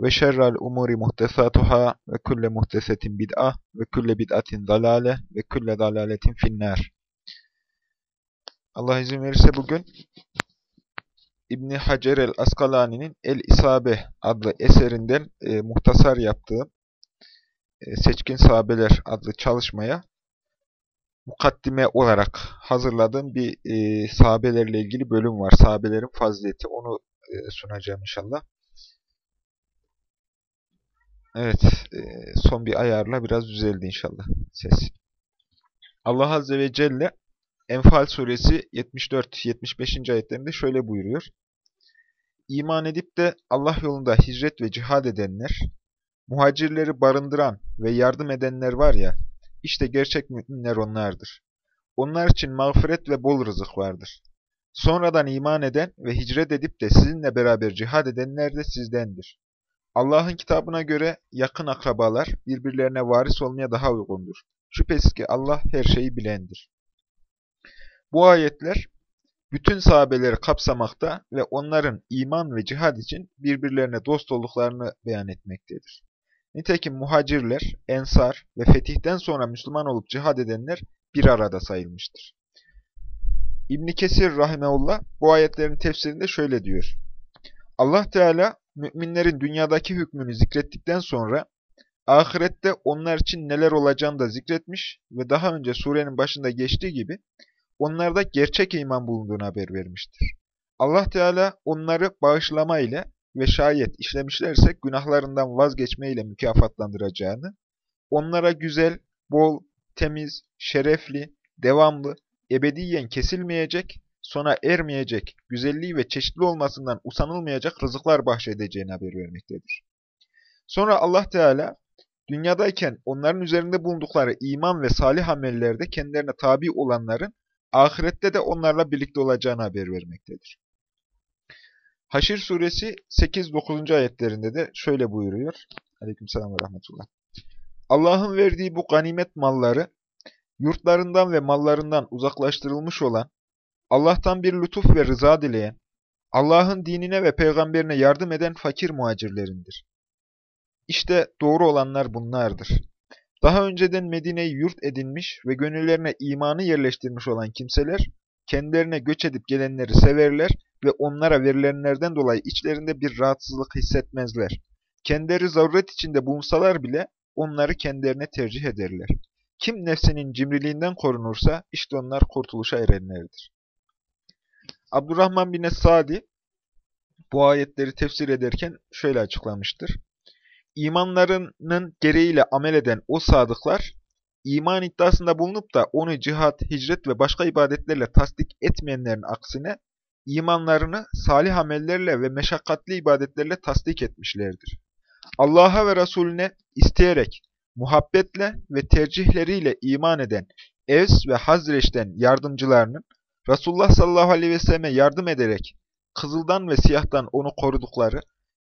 ve şerrel umuri muhtesatuhâ ve kulle muhtesetin bid'a ve kulle bid'atin dalale ve kulle dalaletin finnâr. Allah izin verirse bugün İbni Hacer el-Askalani'nin El-İsabe adlı eserinden e, muhtasar yaptığım e, Seçkin Sahabeler adlı çalışmaya mukaddime olarak hazırladığım bir e, sahabelerle ilgili bölüm var. Sahabelerin fazileti. Onu e, sunacağım inşallah. Evet, e, son bir ayarla biraz düzeldi inşallah ses. Allah Azze ve Celle Enfal suresi 74-75. ayetlerinde şöyle buyuruyor. İman edip de Allah yolunda hicret ve cihad edenler, muhacirleri barındıran ve yardım edenler var ya, işte gerçek müminler onlardır. Onlar için mağfiret ve bol rızık vardır. Sonradan iman eden ve hicret edip de sizinle beraber cihad edenler de sizdendir. Allah'ın kitabına göre yakın akrabalar birbirlerine varis olmaya daha uygundur. Şüphesiz ki Allah her şeyi bilendir. Bu ayetler bütün sahabeleri kapsamakta ve onların iman ve cihad için birbirlerine dost olduklarını beyan etmektedir. Nitekim muhacirler, ensar ve fetihten sonra Müslüman olup cihad edenler bir arada sayılmıştır. İbn Kesir rahimeullah bu ayetlerin tefsirinde şöyle diyor. Allah Teala müminlerin dünyadaki hükmünü zikrettikten sonra ahirette onlar için neler olacağını da zikretmiş ve daha önce surenin başında geçtiği gibi onlarda gerçek iman bulunduğunu haber vermiştir. Allah Teala onları bağışlama ile ve şayet işlemişlerse günahlarından vazgeçme ile mükafatlandıracağını, onlara güzel, bol, temiz, şerefli, devamlı, ebediyen kesilmeyecek, sona ermeyecek, güzelliği ve çeşitli olmasından usanılmayacak rızıklar bahşedeceğini haber vermektedir. Sonra Allah Teala, dünyadayken onların üzerinde bulundukları iman ve salih amellerde kendilerine tabi olanların, ahirette de onlarla birlikte olacağını haber vermektedir. Haşir suresi 8-9. ayetlerinde de şöyle buyuruyor. Aleykümselam ve rahmetullah. Allah'ın verdiği bu ganimet malları, yurtlarından ve mallarından uzaklaştırılmış olan, Allah'tan bir lütuf ve rıza dileyen, Allah'ın dinine ve peygamberine yardım eden fakir muhacirlerindir. İşte doğru olanlar bunlardır. Daha önceden Medine'yi yurt edinmiş ve gönüllerine imanı yerleştirmiş olan kimseler, kendilerine göç edip gelenleri severler ve onlara verilenlerden dolayı içlerinde bir rahatsızlık hissetmezler. Kendileri zaruret içinde bulunsalar bile onları kendilerine tercih ederler. Kim nefsinin cimriliğinden korunursa işte onlar kurtuluşa erenlerdir. Abdurrahman bin Es-Sadi bu ayetleri tefsir ederken şöyle açıklamıştır. İmanlarının gereğiyle amel eden o sadıklar, iman iddiasında bulunup da onu cihat, hicret ve başka ibadetlerle tasdik etmeyenlerin aksine, imanlarını salih amellerle ve meşakkatli ibadetlerle tasdik etmişlerdir. Allah'a ve Resulüne isteyerek, muhabbetle ve tercihleriyle iman eden Evs ve Hazreç'ten yardımcılarının, Resulullah sallallahu aleyhi ve selleme yardım ederek kızıldan ve siyahtan onu korudukları,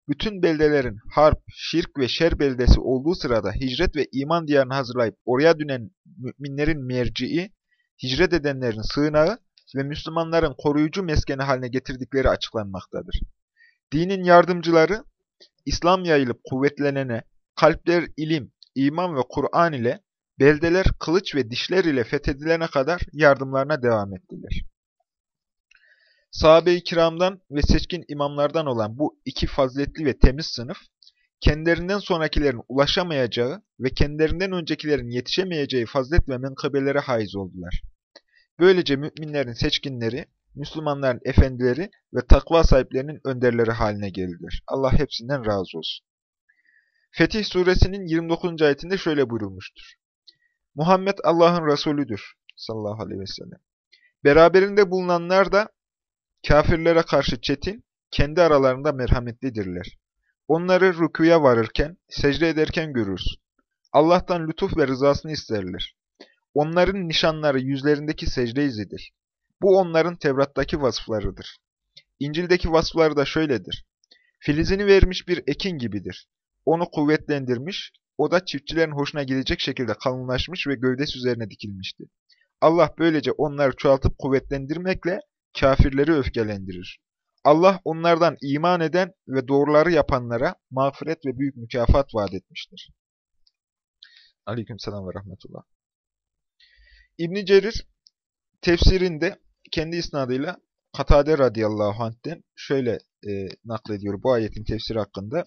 bütün beldelerin harp, şirk ve şer beldesi olduğu sırada hicret ve iman diyarını hazırlayıp oraya dönen müminlerin merci'i, hicret edenlerin sığınağı ve Müslümanların koruyucu meskeni haline getirdikleri açıklanmaktadır. Dinin yardımcıları, İslam yayılıp kuvvetlenene, kalpler ilim, iman ve Kur'an ile, beldeler kılıç ve dişler ile fethedilene kadar yardımlarına devam ettiler. Sahabe-i kiramdan ve seçkin imamlardan olan bu iki faziletli ve temiz sınıf, kendilerinden sonrakilerin ulaşamayacağı ve kendilerinden öncekilerin yetişemeyeceği fazilet ve menkıbelere haiz oldular. Böylece müminlerin seçkinleri, Müslümanların efendileri ve takva sahiplerinin önderleri haline geldiler. Allah hepsinden razı olsun. Fetih suresinin 29. ayetinde şöyle buyurulmuştur. Muhammed Allah'ın Resulüdür sallallahu aleyhi ve sellem. Beraberinde bulunanlar da kafirlere karşı çetin, kendi aralarında merhametlidirler. Onları rükuya varırken, secde ederken görürsün. Allah'tan lütuf ve rızasını isterler. Onların nişanları yüzlerindeki secde izidir. Bu onların Tevrat'taki vasıflarıdır. İncil'deki vasıfları da şöyledir. Filizini vermiş bir ekin gibidir. Onu kuvvetlendirmiş, o da çiftçilerin hoşuna gidecek şekilde kalınlaşmış ve gövdesi üzerine dikilmişti. Allah böylece onları çoğaltıp kuvvetlendirmekle kafirleri öfkelendirir. Allah onlardan iman eden ve doğruları yapanlara mağfiret ve büyük mükafat vaat etmiştir. Aleykümselam ve rahmetullah. İbn Cerir tefsirinde kendi isnadıyla Katade radıyallahu anh'ten şöyle e, naklediyor bu ayetin tefsiri hakkında.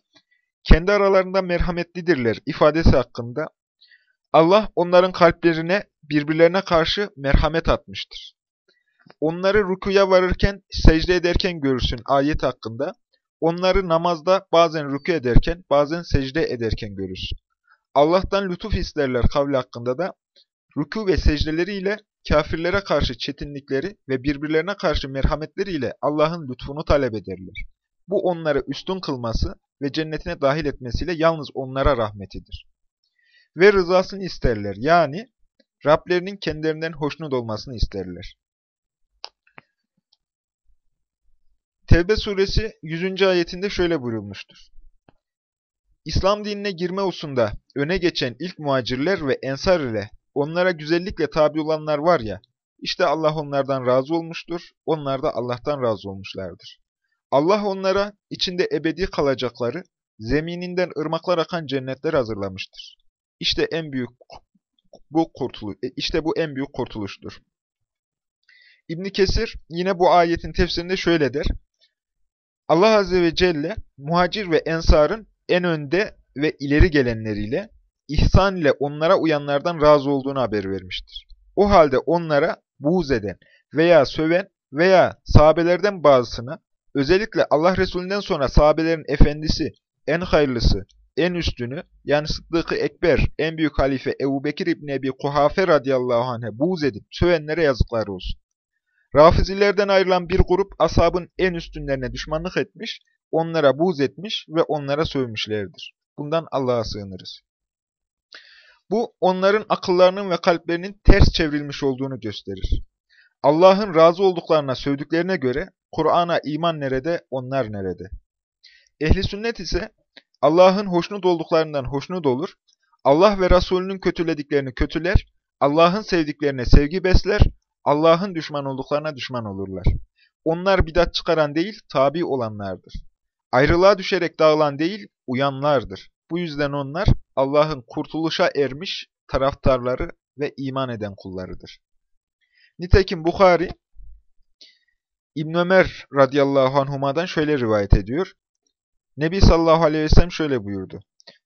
Kendi aralarında merhametlidirler ifadesi hakkında Allah onların kalplerine birbirlerine karşı merhamet atmıştır. Onları rükuya varırken, secde ederken görürsün ayet hakkında. Onları namazda bazen rükû ederken, bazen secde ederken görürsün. Allah'tan lütuf isterler kavli hakkında da rükû ve secdeleriyle kafirlere karşı çetinlikleri ve birbirlerine karşı merhametleriyle Allah'ın lütfunu talep ederler. Bu onları üstün kılması ve cennetine dahil etmesiyle yalnız onlara rahmetidir. Ve rızasını isterler. Yani Rablerinin kendilerinden hoşnut olmasını isterler. Tevbe suresi 100. ayetinde şöyle buyurulmuştur. İslam dinine girme usunda öne geçen ilk muhacirler ve ensar ile onlara güzellikle tabi olanlar var ya, işte Allah onlardan razı olmuştur, onlar da Allah'tan razı olmuşlardır. Allah onlara içinde ebedi kalacakları, zemininden ırmaklar akan cennetler hazırlamıştır. İşte en büyük bu kurtuluş, e, işte bu en büyük kurtuluştur. İbn Kesir yine bu ayetin tefsirinde şöyle der. Allah Azze ve Celle muhacir ve ensarın en önde ve ileri gelenleriyle, ihsan ile onlara uyanlardan razı olduğunu haber vermiştir. O halde onlara buğz eden veya söven veya sahabelerden bazısına, özellikle Allah Resulü'nden sonra sahabelerin efendisi, en hayırlısı, en üstünü, yani Sıddık-ı Ekber, en büyük halife Ebu Bekir İbni Ebi Kuhafe radıyallahu anh'e buğz edip sövenlere yazıklar olsun. Rafizilerden ayrılan bir grup ashabın en üstünlerine düşmanlık etmiş, onlara buğz etmiş ve onlara sövmüşlerdir. Bundan Allah'a sığınırız. Bu, onların akıllarının ve kalplerinin ters çevrilmiş olduğunu gösterir. Allah'ın razı olduklarına sövdüklerine göre, Kur'an'a iman nerede, onlar nerede? Ehli sünnet ise, Allah'ın hoşnut olduklarından hoşnut olur, Allah ve Resulünün kötülediklerini kötüler, Allah'ın sevdiklerine sevgi besler, Allah'ın düşman olduklarına düşman olurlar. Onlar bidat çıkaran değil, tabi olanlardır. Ayrılığa düşerek dağılan değil, uyanlardır. Bu yüzden onlar Allah'ın kurtuluşa ermiş taraftarları ve iman eden kullarıdır. Nitekim Bukhari, İbn Ömer radıyallahu anhuma'dan şöyle rivayet ediyor. Nebi sallallahu aleyhi ve sellem şöyle buyurdu.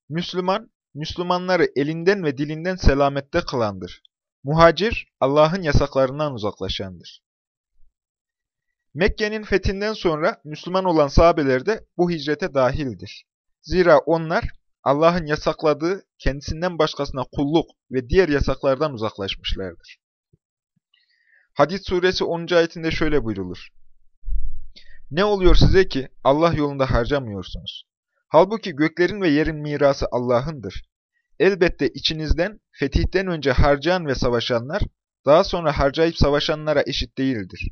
Müslüman, Müslümanları elinden ve dilinden selamette kılandır. Muhacir, Allah'ın yasaklarından uzaklaşandır. Mekke'nin fethinden sonra Müslüman olan sahabeler de bu hicrete dahildir. Zira onlar Allah'ın yasakladığı kendisinden başkasına kulluk ve diğer yasaklardan uzaklaşmışlardır. Hadis suresi 10. ayetinde şöyle buyrulur. Ne oluyor size ki Allah yolunda harcamıyorsunuz? Halbuki göklerin ve yerin mirası Allah'ındır. Elbette içinizden fetihten önce harcayan ve savaşanlar, daha sonra harcayıp savaşanlara eşit değildir.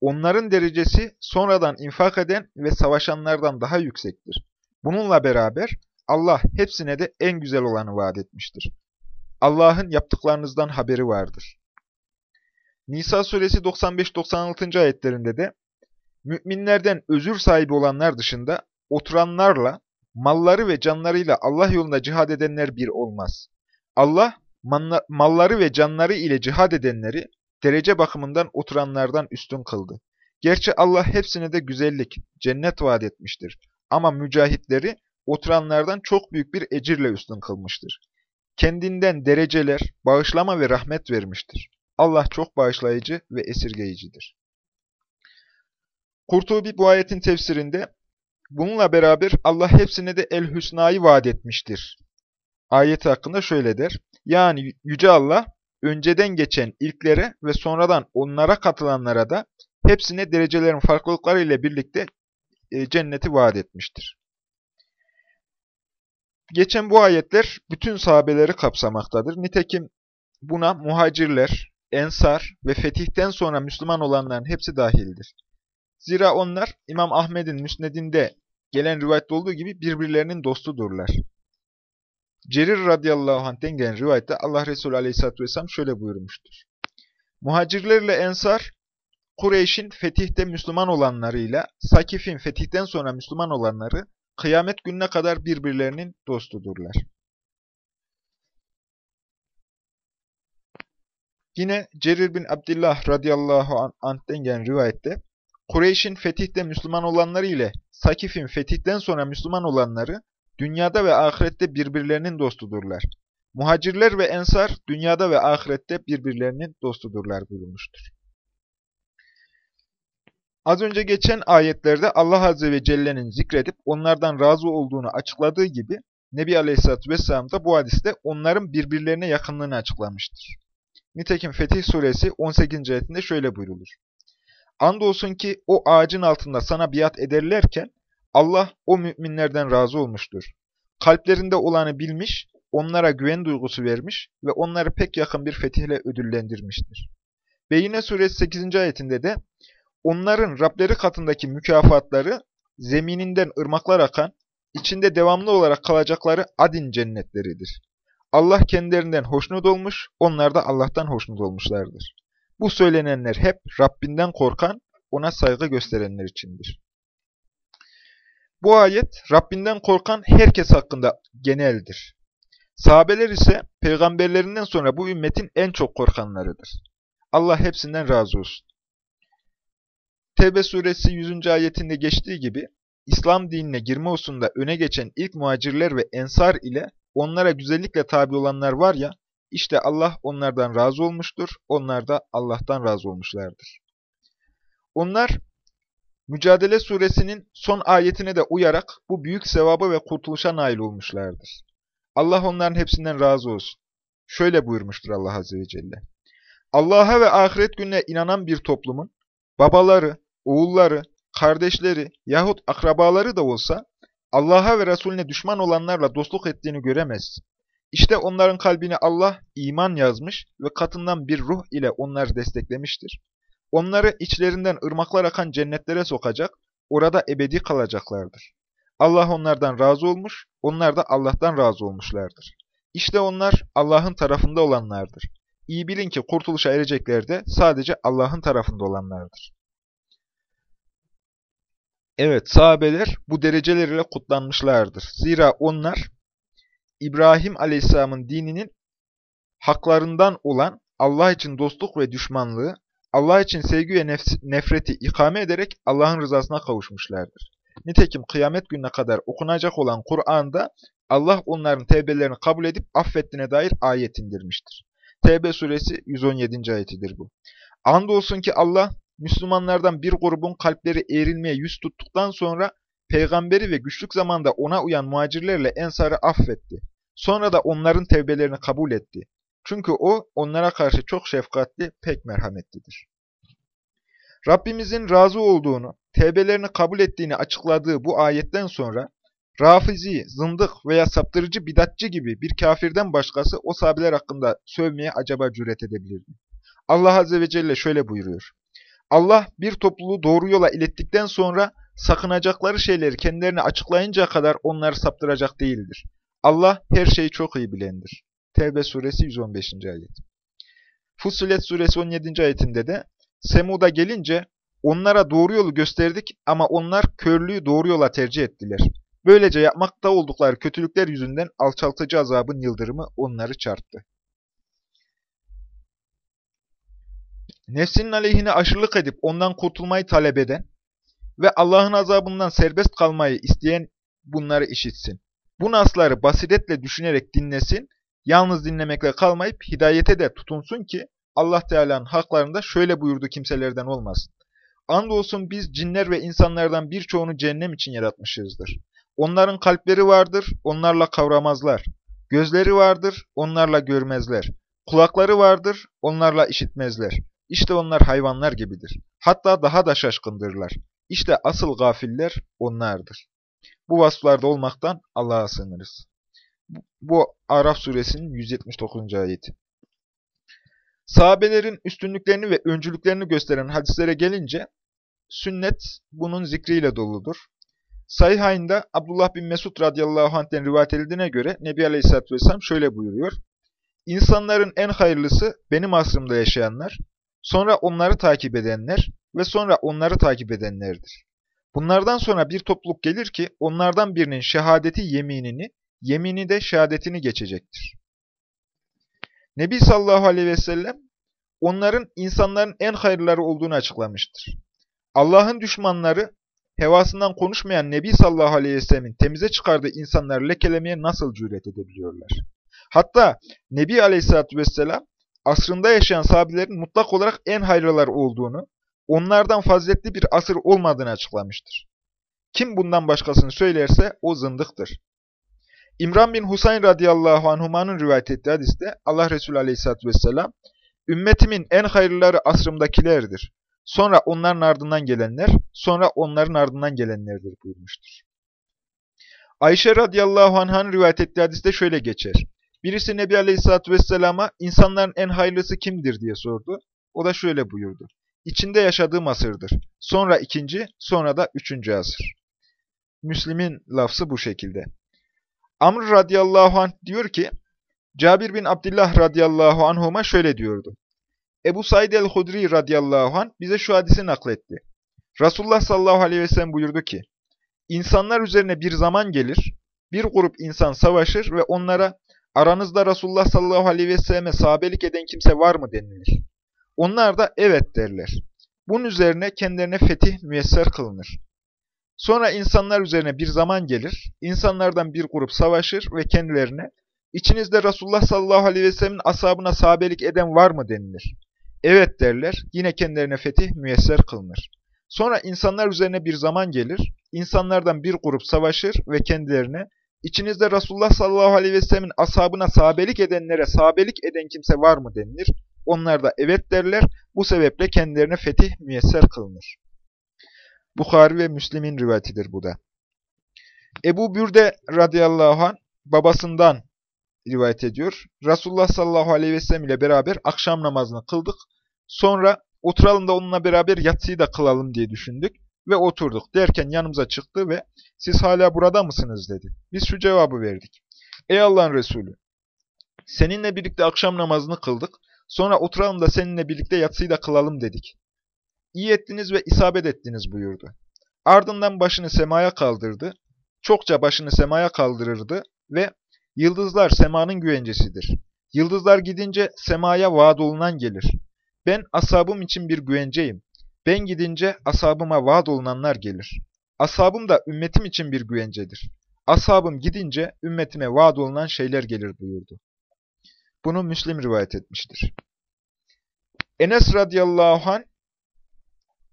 Onların derecesi sonradan infak eden ve savaşanlardan daha yüksektir. Bununla beraber Allah hepsine de en güzel olanı vaat etmiştir. Allah'ın yaptıklarınızdan haberi vardır. Nisa suresi 95-96. ayetlerinde de Müminlerden özür sahibi olanlar dışında oturanlarla, malları ve canlarıyla Allah yolunda cihad edenler bir olmaz. Allah malları ve canları ile cihad edenleri derece bakımından oturanlardan üstün kıldı. Gerçi Allah hepsine de güzellik, cennet vaat etmiştir. Ama mücahitleri oturanlardan çok büyük bir ecirle üstün kılmıştır. Kendinden dereceler, bağışlama ve rahmet vermiştir. Allah çok bağışlayıcı ve esirgeyicidir. Kurtubi bu ayetin tefsirinde bununla beraber Allah hepsine de el-hüsnayı vaat etmiştir. Ayet hakkında şöyle der. Yani Yüce Allah önceden geçen ilklere ve sonradan onlara katılanlara da hepsine derecelerin farklılıkları ile birlikte e, cenneti vaat etmiştir. geçen bu ayetler bütün sahabeleri kapsamaktadır. Nitekim buna muhacirler, ensar ve fetihten sonra Müslüman olanların hepsi dahildir. Zira onlar İmam Ahmed'in müsnedinde gelen rivayette olduğu gibi birbirlerinin dostudurlar. Cerir radıyallahu anh'ten gelen rivayette Allah Resulü aleyhisselatü vesselam şöyle buyurmuştur. Muhacirlerle ensar, Kureyş'in fetihte Müslüman olanlarıyla, Sakif'in fetihten sonra Müslüman olanları, kıyamet gününe kadar birbirlerinin dostudurlar. Yine Cerir bin Abdullah radıyallahu anh'ten gelen rivayette, Kureyş'in fetihte Müslüman olanları ile Sakif'in fetihten sonra Müslüman olanları, dünyada ve ahirette birbirlerinin dostudurlar. Muhacirler ve ensar dünyada ve ahirette birbirlerinin dostudurlar buyurmuştur. Az önce geçen ayetlerde Allah Azze ve Celle'nin zikredip onlardan razı olduğunu açıkladığı gibi Nebi Aleyhisselatü Vesselam da bu hadiste onların birbirlerine yakınlığını açıklamıştır. Nitekim Fetih Suresi 18. ayetinde şöyle buyrulur. Andolsun ki o ağacın altında sana biat ederlerken Allah o müminlerden razı olmuştur. Kalplerinde olanı bilmiş, onlara güven duygusu vermiş ve onları pek yakın bir fetihle ödüllendirmiştir. Beyine suresi 8. ayetinde de onların Rableri katındaki mükafatları zemininden ırmaklar akan, içinde devamlı olarak kalacakları adin cennetleridir. Allah kendilerinden hoşnut olmuş, onlar da Allah'tan hoşnut olmuşlardır. Bu söylenenler hep Rabbinden korkan, ona saygı gösterenler içindir. Bu ayet Rabbinden korkan herkes hakkında geneldir. Sahabeler ise peygamberlerinden sonra bu ümmetin en çok korkanlarıdır. Allah hepsinden razı olsun. Tevbe suresi 100. ayetinde geçtiği gibi İslam dinine girme hususunda öne geçen ilk muhacirler ve ensar ile onlara güzellikle tabi olanlar var ya, işte Allah onlardan razı olmuştur, onlar da Allah'tan razı olmuşlardır. Onlar Mücadele suresinin son ayetine de uyarak bu büyük sevabı ve kurtuluşa nail olmuşlardır. Allah onların hepsinden razı olsun. Şöyle buyurmuştur Allah Azze ve Celle. Allah'a ve ahiret gününe inanan bir toplumun babaları, oğulları, kardeşleri yahut akrabaları da olsa Allah'a ve Resulüne düşman olanlarla dostluk ettiğini göremez. İşte onların kalbine Allah iman yazmış ve katından bir ruh ile onları desteklemiştir. Onları içlerinden ırmaklar akan cennetlere sokacak, orada ebedi kalacaklardır. Allah onlardan razı olmuş, onlar da Allah'tan razı olmuşlardır. İşte onlar Allah'ın tarafında olanlardır. İyi bilin ki kurtuluşa erecekler de sadece Allah'ın tarafında olanlardır. Evet, sahabeler bu derecelerle kutlanmışlardır. Zira onlar İbrahim Aleyhisselam'ın dininin haklarından olan Allah için dostluk ve düşmanlığı, Allah için sevgi ve nefreti ikame ederek Allah'ın rızasına kavuşmuşlardır. Nitekim kıyamet gününe kadar okunacak olan Kur'an'da Allah onların tevbelerini kabul edip affettiğine dair ayet indirmiştir. Tevbe suresi 117. ayetidir bu. Andolsun ki Allah Müslümanlardan bir grubun kalpleri eğrilmeye yüz tuttuktan sonra peygamberi ve güçlük zamanda ona uyan muhacirlerle ensarı affetti. Sonra da onların tevbelerini kabul etti. Çünkü o onlara karşı çok şefkatli, pek merhametlidir. Rabbimizin razı olduğunu, tevbelerini kabul ettiğini açıkladığı bu ayetten sonra Rafizi, zındık veya saptırıcı bidatçı gibi bir kafirden başkası o sahabeler hakkında sövmeye acaba cüret edebilir mi? Allah Azze ve Celle şöyle buyuruyor. Allah bir topluluğu doğru yola ilettikten sonra sakınacakları şeyleri kendilerine açıklayıncaya kadar onları saptıracak değildir. Allah her şeyi çok iyi bilendir. Tevbe suresi 115. ayet. Fussilet suresi 17. ayetinde de Semud'a gelince onlara doğru yolu gösterdik ama onlar körlüğü doğru yola tercih ettiler. Böylece yapmakta oldukları kötülükler yüzünden alçaltıcı azabın yıldırımı onları çarptı. Nefsinin aleyhine aşırılık edip ondan kurtulmayı talep eden ve Allah'ın azabından serbest kalmayı isteyen bunları işitsin. Bu nasları basiretle düşünerek dinlesin, yalnız dinlemekle kalmayıp hidayete de tutunsun ki Allah Teala'nın haklarında şöyle buyurdu kimselerden olmasın. Andolsun biz cinler ve insanlardan birçoğunu cehennem için yaratmışızdır. Onların kalpleri vardır, onlarla kavramazlar. Gözleri vardır, onlarla görmezler. Kulakları vardır, onlarla işitmezler. İşte onlar hayvanlar gibidir. Hatta daha da şaşkındırlar. İşte asıl gafiller onlardır. Bu vasıflarda olmaktan Allah'a sığınırız. Bu Araf suresinin 179. ayeti. Sahabelerin üstünlüklerini ve öncülüklerini gösteren hadislere gelince, sünnet bunun zikriyle doludur. Sayhayn'da Abdullah bin Mesud radıyallahu anh'ten rivayet edildiğine göre Nebi Aleyhisselatü Vesselam şöyle buyuruyor. İnsanların en hayırlısı benim asrımda yaşayanlar, sonra onları takip edenler ve sonra onları takip edenlerdir. Bunlardan sonra bir topluluk gelir ki onlardan birinin şehadeti yeminini, yemini de şehadetini geçecektir. Nebi sallallahu aleyhi ve sellem onların insanların en hayırları olduğunu açıklamıştır. Allah'ın düşmanları hevasından konuşmayan Nebi sallallahu aleyhi ve sellemin temize çıkardığı insanları lekelemeye nasıl cüret edebiliyorlar? Hatta Nebi aleyhissalatü vesselam asrında yaşayan sahabelerin mutlak olarak en hayırlılar olduğunu, onlardan faziletli bir asır olmadığını açıklamıştır. Kim bundan başkasını söylerse o zındıktır. İmran bin Husayn radıyallahu anhumanın rivayet ettiği hadiste Allah Resulü aleyhissalatü vesselam, Ümmetimin en hayırlıları asrımdakilerdir. Sonra onların ardından gelenler, sonra onların ardından gelenlerdir buyurmuştur. Ayşe radıyallahu anh'ın rivayet ettiği hadiste şöyle geçer. Birisi Nebi aleyhissalatü vesselama insanların en hayırlısı kimdir diye sordu. O da şöyle buyurdu. İçinde yaşadığım asırdır. Sonra ikinci, sonra da üçüncü asır. Müslim'in lafzı bu şekilde. Amr radıyallahu anh diyor ki, Cabir bin Abdullah radıyallahu anhuma şöyle diyordu. Ebu Said el-Hudri radıyallahu anh bize şu hadisi nakletti. Resulullah sallallahu aleyhi ve sellem buyurdu ki, İnsanlar üzerine bir zaman gelir, bir grup insan savaşır ve onlara aranızda Resulullah sallallahu aleyhi ve selleme sahabelik eden kimse var mı denilir. Onlar da evet derler. Bunun üzerine kendilerine fetih müyesser kılınır. Sonra insanlar üzerine bir zaman gelir, insanlardan bir grup savaşır ve kendilerine, içinizde Resulullah sallallahu aleyhi ve sellemin ashabına sahabelik eden var mı denilir. Evet derler, yine kendilerine fetih müyesser kılınır. Sonra insanlar üzerine bir zaman gelir, insanlardan bir grup savaşır ve kendilerine, içinizde Resulullah sallallahu aleyhi ve sellemin ashabına sahabelik edenlere sahabelik eden kimse var mı denilir. Onlar da evet derler, bu sebeple kendilerine fetih müyesser kılınır. Bukhari ve Müslim'in rivayetidir bu da. Ebu Bürde radıyallahu anh babasından rivayet ediyor. Resulullah sallallahu aleyhi ve sellem ile beraber akşam namazını kıldık. Sonra oturalım da onunla beraber yatsıyı da kılalım diye düşündük ve oturduk. Derken yanımıza çıktı ve siz hala burada mısınız dedi. Biz şu cevabı verdik. Ey Allah'ın Resulü, seninle birlikte akşam namazını kıldık. Sonra oturalım da seninle birlikte yatsıyı da kılalım dedik. İyi ettiniz ve isabet ettiniz buyurdu. Ardından başını semaya kaldırdı. Çokça başını semaya kaldırırdı ve yıldızlar semanın güvencesidir. Yıldızlar gidince semaya vaat olunan gelir. Ben asabım için bir güvenceyim. Ben gidince asabıma vaat olunanlar gelir. Asabım da ümmetim için bir güvencedir. Asabım gidince ümmetime vaat olunan şeyler gelir buyurdu. Bunu Müslim rivayet etmiştir. Enes radıyallahu anh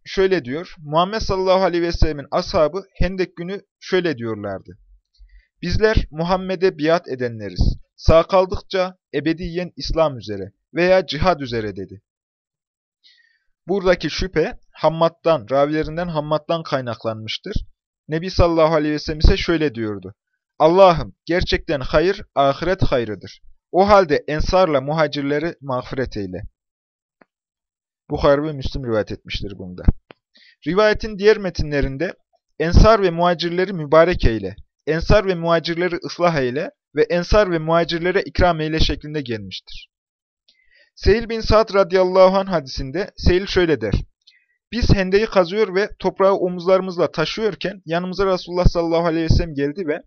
şöyle diyor. Muhammed sallallahu aleyhi ve sellemin ashabı Hendek günü şöyle diyorlardı. Bizler Muhammed'e biat edenleriz. Sağ kaldıkça ebediyen İslam üzere veya cihad üzere dedi. Buradaki şüphe Hammad'dan, ravilerinden Hammad'dan kaynaklanmıştır. Nebi sallallahu aleyhi ve sellem ise şöyle diyordu. Allah'ım gerçekten hayır ahiret hayrıdır. O halde ensarla muhacirleri mağfiret eyle. Bukhari ve Müslim rivayet etmiştir bunda. Rivayetin diğer metinlerinde ensar ve muhacirleri mübarek eyle, ensar ve muhacirleri ıslah eyle ve ensar ve muhacirlere ikram eyle şeklinde gelmiştir. Seyil bin Sa'd radıyallahu anh hadisinde Seyil şöyle der. Biz hendeyi kazıyor ve toprağı omuzlarımızla taşıyorken yanımıza Resulullah sallallahu aleyhi ve sellem geldi ve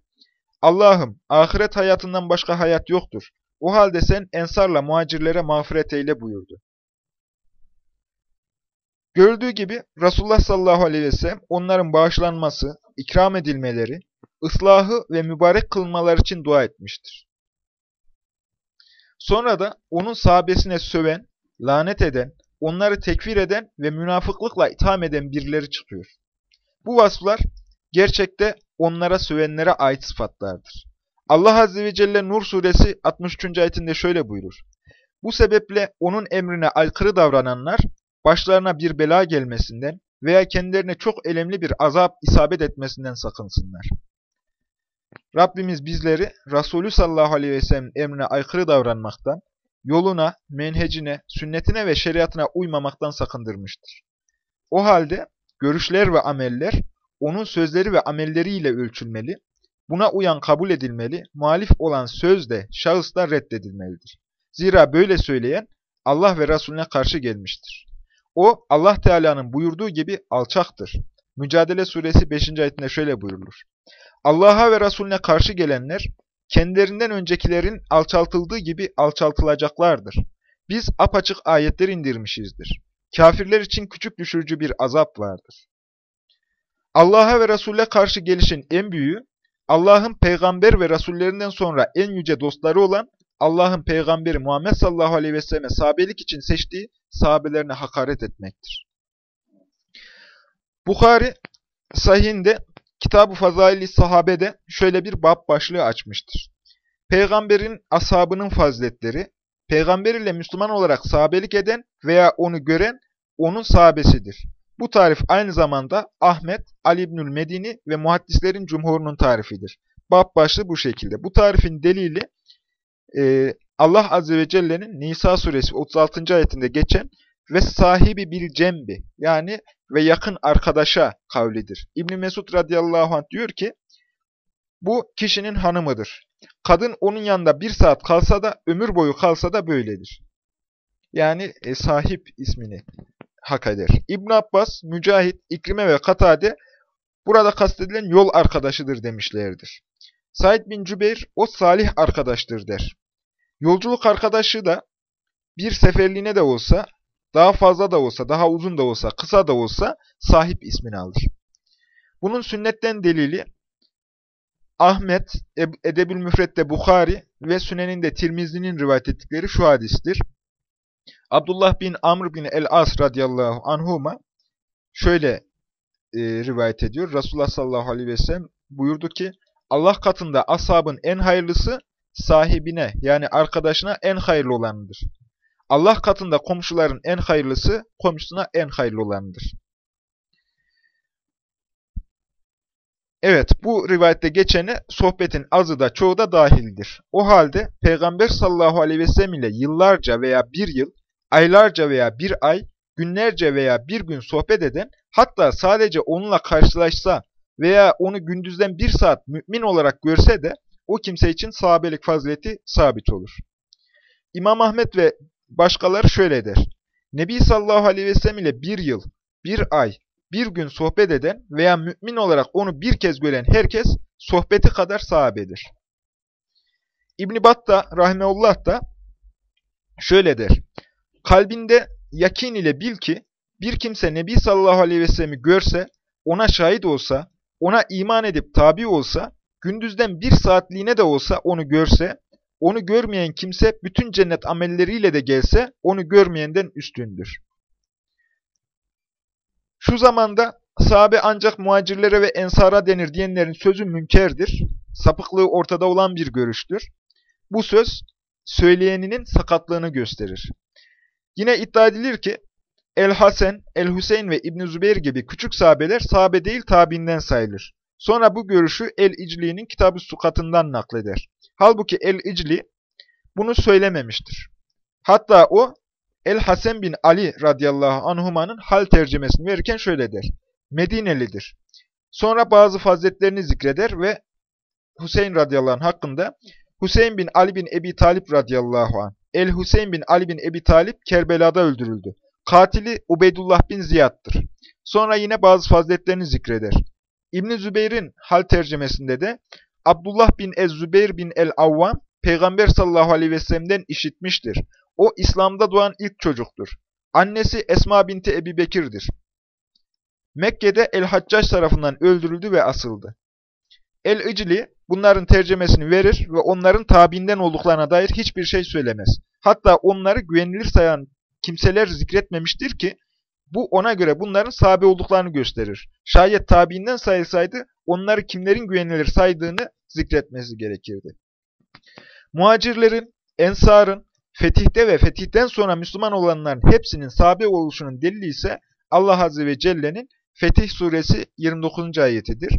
Allah'ım ahiret hayatından başka hayat yoktur. O halde sen ensarla muhacirlere mağfiret eyle buyurdu. Gördüğü gibi Resulullah sallallahu aleyhi ve sellem onların bağışlanması, ikram edilmeleri, ıslahı ve mübarek kılınmaları için dua etmiştir. Sonra da onun sahabesine söven, lanet eden, onları tekfir eden ve münafıklıkla itham eden birileri çıkıyor. Bu vasıflar gerçekte onlara sövenlere ait sıfatlardır. Allah Azze ve Celle Nur suresi 63. ayetinde şöyle buyurur. Bu sebeple onun emrine aykırı davrananlar başlarına bir bela gelmesinden veya kendilerine çok elemli bir azap isabet etmesinden sakınsınlar. Rabbimiz bizleri Resulü sallallahu aleyhi ve sellem emrine aykırı davranmaktan, yoluna, menhecine, sünnetine ve şeriatına uymamaktan sakındırmıştır. O halde görüşler ve ameller onun sözleri ve amelleriyle ölçülmeli, buna uyan kabul edilmeli, muhalif olan söz de şahıs da reddedilmelidir. Zira böyle söyleyen Allah ve Resulüne karşı gelmiştir. O Allah Teala'nın buyurduğu gibi alçaktır. Mücadele suresi 5. ayetinde şöyle buyurulur. Allah'a ve Resulüne karşı gelenler kendilerinden öncekilerin alçaltıldığı gibi alçaltılacaklardır. Biz apaçık ayetler indirmişizdir. Kafirler için küçük düşürücü bir azap vardır. Allah'a ve Resul'e karşı gelişin en büyüğü, Allah'ın peygamber ve Resullerinden sonra en yüce dostları olan Allah'ın peygamberi Muhammed sallallahu aleyhi ve selleme sahabelik için seçtiği sahabelerine hakaret etmektir. Bukhari sahihinde Kitab-ı Fazaili Sahabe'de şöyle bir bab başlığı açmıştır. Peygamberin ashabının faziletleri, peygamber ile Müslüman olarak sahabelik eden veya onu gören onun sahabesidir. Bu tarif aynı zamanda Ahmet, Ali İbnül Medini ve muhaddislerin cumhurunun tarifidir. Bab başlığı bu şekilde. Bu tarifin delili e, Allah Azze ve Celle'nin Nisa suresi 36. ayetinde geçen ve sahibi bir cembi yani ve yakın arkadaşa kavlidir. İbn Mesud radıyallahu anh diyor ki bu kişinin hanımıdır. Kadın onun yanında bir saat kalsa da ömür boyu kalsa da böyledir. Yani e, sahip ismini hak eder. İbn Abbas, Mücahit, İkrime ve Katade burada kastedilen yol arkadaşıdır demişlerdir. Said bin Cübeyr o salih arkadaştır der. Yolculuk arkadaşı da bir seferliğine de olsa, daha fazla da olsa, daha uzun da olsa, kısa da olsa sahip ismini alır. Bunun sünnetten delili Ahmet, Edebül Müfret'te Bukhari ve Sünen'inde Tirmizi'nin rivayet ettikleri şu hadistir. Abdullah bin Amr bin el-As radıyallahu anhuma şöyle e, rivayet ediyor. Resulullah sallallahu aleyhi ve sellem buyurdu ki Allah katında ashabın en hayırlısı sahibine yani arkadaşına en hayırlı olanıdır. Allah katında komşuların en hayırlısı komşusuna en hayırlı olanıdır. Evet, bu rivayette geçeni sohbetin azı da çoğu da dahildir. O halde Peygamber sallallahu aleyhi ve sellem ile yıllarca veya bir yıl, aylarca veya bir ay, günlerce veya bir gün sohbet eden, hatta sadece onunla karşılaşsa veya onu gündüzden bir saat mümin olarak görse de, o kimse için sahabelik fazileti sabit olur. İmam Ahmet ve başkaları şöyle der. Nebi sallallahu aleyhi ve sellem ile bir yıl, bir ay, bir gün sohbet eden veya mümin olarak onu bir kez gören herkes sohbeti kadar sahabedir. İbn-i Battah rahimeullah da şöyle der. Kalbinde yakin ile bil ki bir kimse Nebi sallallahu aleyhi ve sellem'i görse, ona şahit olsa, ona iman edip tabi olsa, gündüzden bir saatliğine de olsa onu görse, onu görmeyen kimse bütün cennet amelleriyle de gelse onu görmeyenden üstündür. Şu zamanda sahabe ancak muhacirlere ve ensara denir diyenlerin sözü münkerdir. Sapıklığı ortada olan bir görüştür. Bu söz söyleyeninin sakatlığını gösterir. Yine iddia edilir ki El-Hasen, El-Hüseyin ve İbn Zübeyir gibi küçük sahabeler sahabe değil tabiinden sayılır. Sonra bu görüşü El-İcli'nin kitabı Sukat'ından nakleder. Halbuki El-İcli bunu söylememiştir. Hatta o El-Hasen bin Ali radıyallahu anhumanın hal tercümesini verirken şöyle der. Medinelidir. Sonra bazı faziletlerini zikreder ve Hüseyin radıyallahu anh hakkında Hüseyin bin Ali bin Ebi Talip radıyallahu anh. El-Hüseyin bin Ali bin Ebi Talip Kerbela'da öldürüldü. Katili Ubeydullah bin Ziyad'dır. Sonra yine bazı faziletlerini zikreder. İbn Zübeyir'in hal tercümesinde de Abdullah bin Ez-Zübeyir bin el-Avvam Peygamber sallallahu aleyhi ve sellem'den işitmiştir. O İslam'da doğan ilk çocuktur. Annesi Esma binti Ebi Bekir'dir. Mekke'de El-Haccac tarafından öldürüldü ve asıldı. El-İcli bunların tercemesini verir ve onların tabiinden olduklarına dair hiçbir şey söylemez. Hatta onları güvenilir sayan kimseler zikretmemiştir ki bu ona göre bunların sahabe olduklarını gösterir. Şayet tabiinden sayılsaydı onları kimlerin güvenilir saydığını zikretmesi gerekirdi. Muhacirlerin, ensarın, fetihte ve fetihten sonra Müslüman olanların hepsinin sahabe oluşunun delili ise Allah Azze ve Celle'nin Fetih Suresi 29. ayetidir.